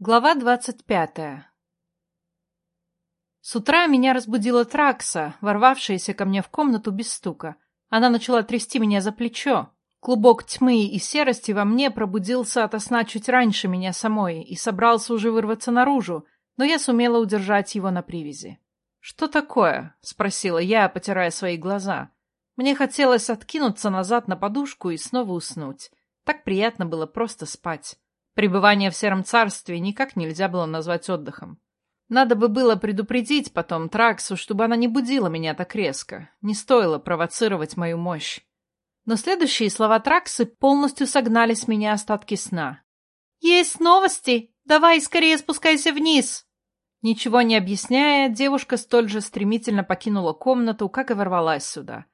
Глава двадцать пятая С утра меня разбудила Тракса, ворвавшаяся ко мне в комнату без стука. Она начала трясти меня за плечо. Клубок тьмы и серости во мне пробудился ото сна чуть раньше меня самой и собрался уже вырваться наружу, но я сумела удержать его на привязи. «Что такое?» — спросила я, потирая свои глаза. Мне хотелось откинуться назад на подушку и снова уснуть. Так приятно было просто спать. Пребывание в Сером Царстве никак нельзя было назвать отдыхом. Надо бы было предупредить потом Траксу, чтобы она не будила меня так резко. Не стоило провоцировать мою мощь. Но следующие слова Траксы полностью согнали с меня остатки сна. «Есть новости! Давай скорее спускайся вниз!» Ничего не объясняя, девушка столь же стремительно покинула комнату, как и ворвалась сюда.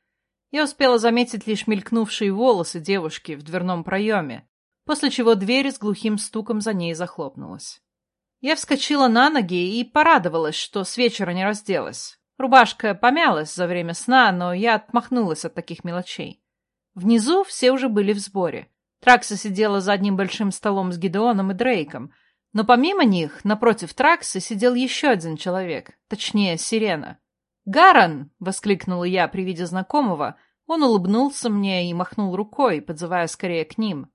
Я успела заметить лишь мелькнувшие волосы девушки в дверном проеме, после чего дверь с глухим стуком за ней захлопнулась. Я вскочила на ноги и порадовалась, что с вечера не разделась. Рубашка помялась за время сна, но я отмахнулась от таких мелочей. Внизу все уже были в сборе. Тракса сидела за одним большим столом с Гидеоном и Дрейком, но помимо них, напротив Траксы, сидел еще один человек, точнее, сирена. «Гаран!» — воскликнула я при виде знакомого. Он улыбнулся мне и махнул рукой, подзывая скорее к ним.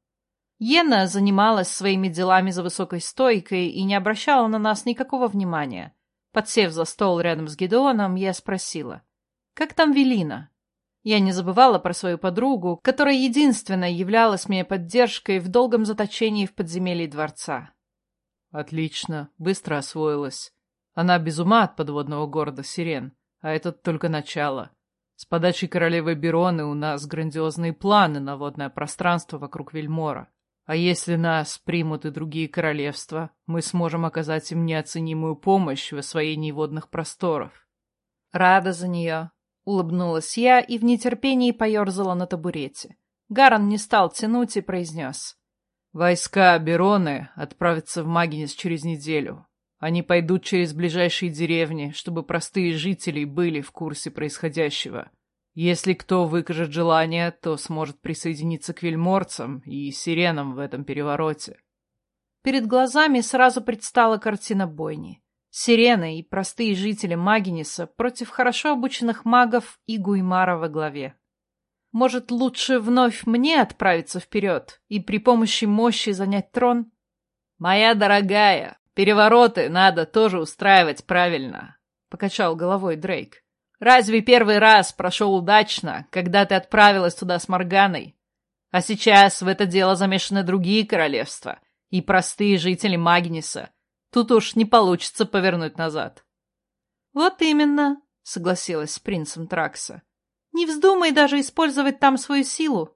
Йена занималась своими делами за высокой стойкой и не обращала на нас никакого внимания. Подсев за стол рядом с Гедеоном, я спросила, «Как там Велина?» Я не забывала про свою подругу, которая единственная являлась мне поддержкой в долгом заточении в подземелье дворца. «Отлично, быстро освоилась. Она без ума от подводного города Сирен, а это только начало. С подачи королевы Бероны у нас грандиозные планы на водное пространство вокруг Вельмора. А если нас примут и другие королевства, мы сможем оказать им неоценимую помощь в освоении водных просторов. Рада за нее. Улыбнулась я и в нетерпении поерзала на табурете. Гаран не стал тянуть и произнес. Войска Бероны отправятся в Магинес через неделю. Они пойдут через ближайшие деревни, чтобы простые жители были в курсе происходящего. Если кто выкажет желание, то сможет присоединиться к вельморцам и сиренам в этом перевороте. Перед глазами сразу предстала картина бойни. Сирены и простые жители Магиниса против хорошо обученных магов и Гуймара во главе. Может, лучше вновь мне отправиться вперед и при помощи мощи занять трон? «Моя дорогая, перевороты надо тоже устраивать правильно», — покачал головой Дрейк. Разве первый раз прошел удачно, когда ты отправилась туда с Морганой? А сейчас в это дело замешаны другие королевства и простые жители Магниса. Тут уж не получится повернуть назад. — Вот именно, — согласилась с принцем Тракса. — Не вздумай даже использовать там свою силу.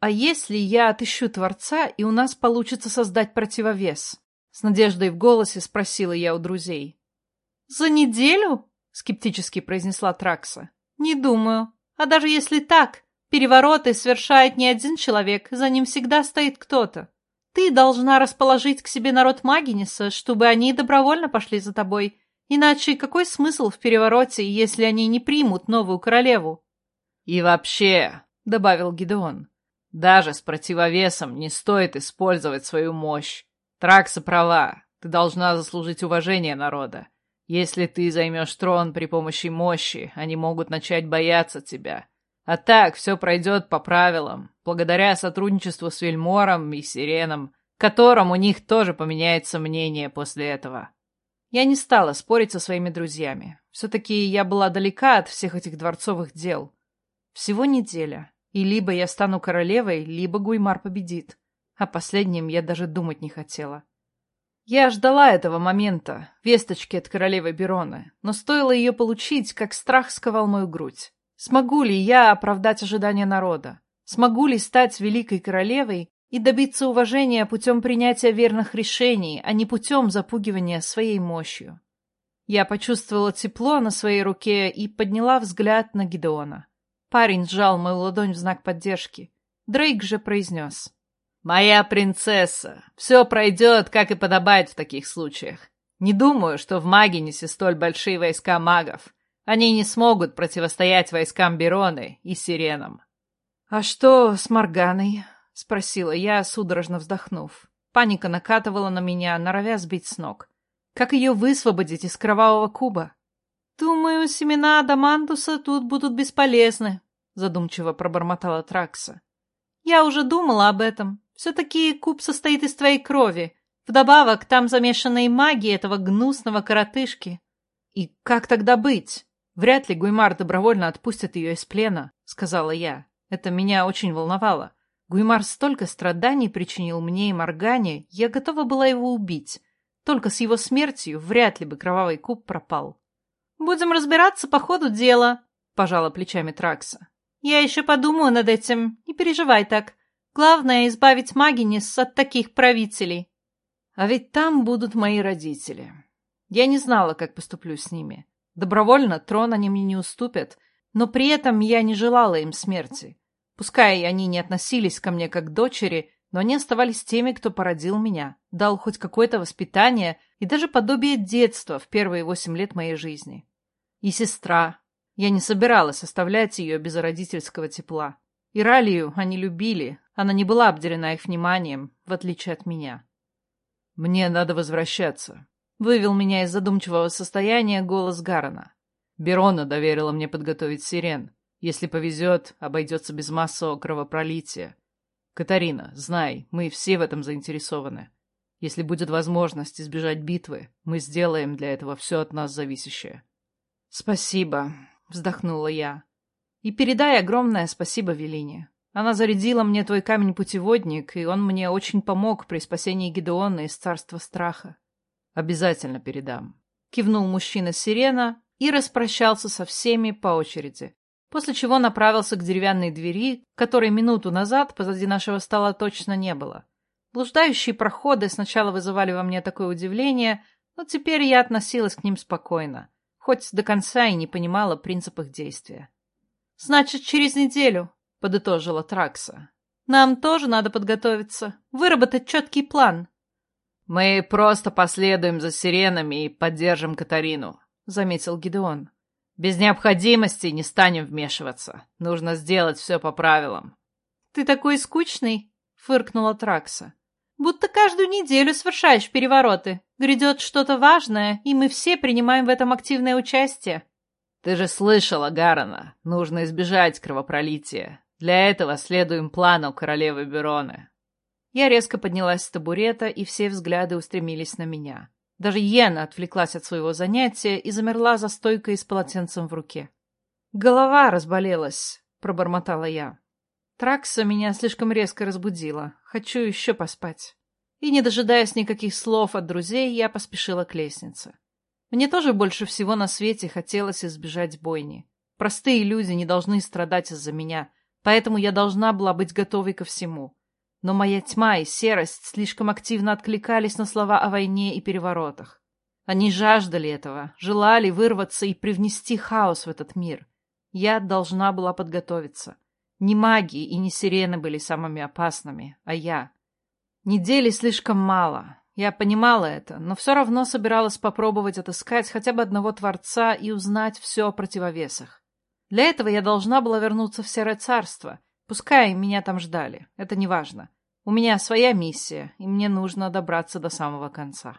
А если я отыщу Творца, и у нас получится создать противовес? С надеждой в голосе спросила я у друзей. — За неделю? Скептически произнесла Тракса. Не думаю. А даже если так, перевороты совершает не один человек, за ним всегда стоит кто-то. Ты должна расположить к себе народ Магиниса, чтобы они добровольно пошли за тобой. Иначе какой смысл в перевороте, если они не примут новую королеву? И вообще, — добавил Гидеон, — даже с противовесом не стоит использовать свою мощь. Тракса права, ты должна заслужить уважение народа. Если ты займешь трон при помощи мощи, они могут начать бояться тебя. А так все пройдет по правилам, благодаря сотрудничеству с Вельмором и Сиреном, которым у них тоже поменяется мнение после этого. Я не стала спорить со своими друзьями. Все-таки я была далека от всех этих дворцовых дел. Всего неделя, и либо я стану королевой, либо Гуймар победит. О последнем я даже думать не хотела. Я ждала этого момента, весточки от королевы Бероны, но стоило ее получить, как страх сковал мою грудь. Смогу ли я оправдать ожидания народа? Смогу ли стать великой королевой и добиться уважения путем принятия верных решений, а не путем запугивания своей мощью? Я почувствовала тепло на своей руке и подняла взгляд на Гидеона. Парень сжал мою ладонь в знак поддержки. Дрейк же произнес. «Моя принцесса, все пройдет, как и подобает в таких случаях. Не думаю, что в Магинисе столь большие войска магов. Они не смогут противостоять войскам Бероны и Сиренам». «А что с Морганой?» — спросила я, судорожно вздохнув. Паника накатывала на меня, норовя сбить с ног. Как ее высвободить из кровавого куба? «Думаю, семена Адамантуса тут будут бесполезны», — задумчиво пробормотала Тракса. «Я уже думала об этом. Все-таки куб состоит из твоей крови. Вдобавок, там замешана и магия этого гнусного коротышки». «И как тогда быть? Вряд ли Гуймар добровольно отпустит ее из плена», — сказала я. Это меня очень волновало. Гуймар столько страданий причинил мне и Моргане, я готова была его убить. Только с его смертью вряд ли бы кровавый куб пропал. «Будем разбираться по ходу дела», — пожала плечами Тракса. «Я еще подумаю над этим, не переживай так. Главное — избавить Магинис от таких правителей». А ведь там будут мои родители. Я не знала, как поступлю с ними. Добровольно трон они мне не уступят, но при этом я не желала им смерти. Пускай они не относились ко мне как к дочери, но они оставались теми, кто породил меня, дал хоть какое-то воспитание и даже подобие детства в первые восемь лет моей жизни. И сестра. Я не собиралась оставлять ее без родительского тепла. Иралию они любили, она не была обделена их вниманием, в отличие от меня. «Мне надо возвращаться», — вывел меня из задумчивого состояния голос Гарона. Берона доверила мне подготовить сирен. Если повезет, обойдется без массового кровопролития. Катарина, знай, мы все в этом заинтересованы. Если будет возможность избежать битвы, мы сделаем для этого все от нас зависящее. Спасибо, вздохнула я. И передай огромное спасибо Велине. Она зарядила мне твой камень-путеводник, и он мне очень помог при спасении Гедеона из царства страха. Обязательно передам. Кивнул мужчина сирена и распрощался со всеми по очереди, после чего направился к деревянной двери, которой минуту назад позади нашего стола точно не было. Блуждающие проходы сначала вызывали во мне такое удивление, но теперь я относилась к ним спокойно, хоть до конца и не понимала принцип их действия. «Значит, через неделю», — подытожила Тракса. «Нам тоже надо подготовиться, выработать четкий план». «Мы просто последуем за сиренами и поддержим Катарину», — заметил Гидеон. Без необходимости не станем вмешиваться. Нужно сделать все по правилам. — Ты такой скучный, — фыркнула Тракса. — Будто каждую неделю совершаешь перевороты. Грядет что-то важное, и мы все принимаем в этом активное участие. — Ты же слышала, Гарана, нужно избежать кровопролития. Для этого следуем плану королевы Бероны. Я резко поднялась с табурета, и все взгляды устремились на меня. Даже Йена отвлеклась от своего занятия и замерла за стойкой с полотенцем в руке. «Голова разболелась», — пробормотала я. Тракса меня слишком резко разбудила. Хочу еще поспать. И, не дожидаясь никаких слов от друзей, я поспешила к лестнице. Мне тоже больше всего на свете хотелось избежать бойни. Простые люди не должны страдать из-за меня, поэтому я должна была быть готовой ко всему. Но моя тьма и серость слишком активно откликались на слова о войне и переворотах. Они жаждали этого, желали вырваться и привнести хаос в этот мир. Я должна была подготовиться. Не маги и не сирены были самыми опасными, а я. Недели слишком мало. Я понимала это, но все равно собиралась попробовать отыскать хотя бы одного Творца и узнать все о противовесах. Для этого я должна была вернуться в Серое Царство — Пускай меня там ждали, это не важно. У меня своя миссия, и мне нужно добраться до самого конца.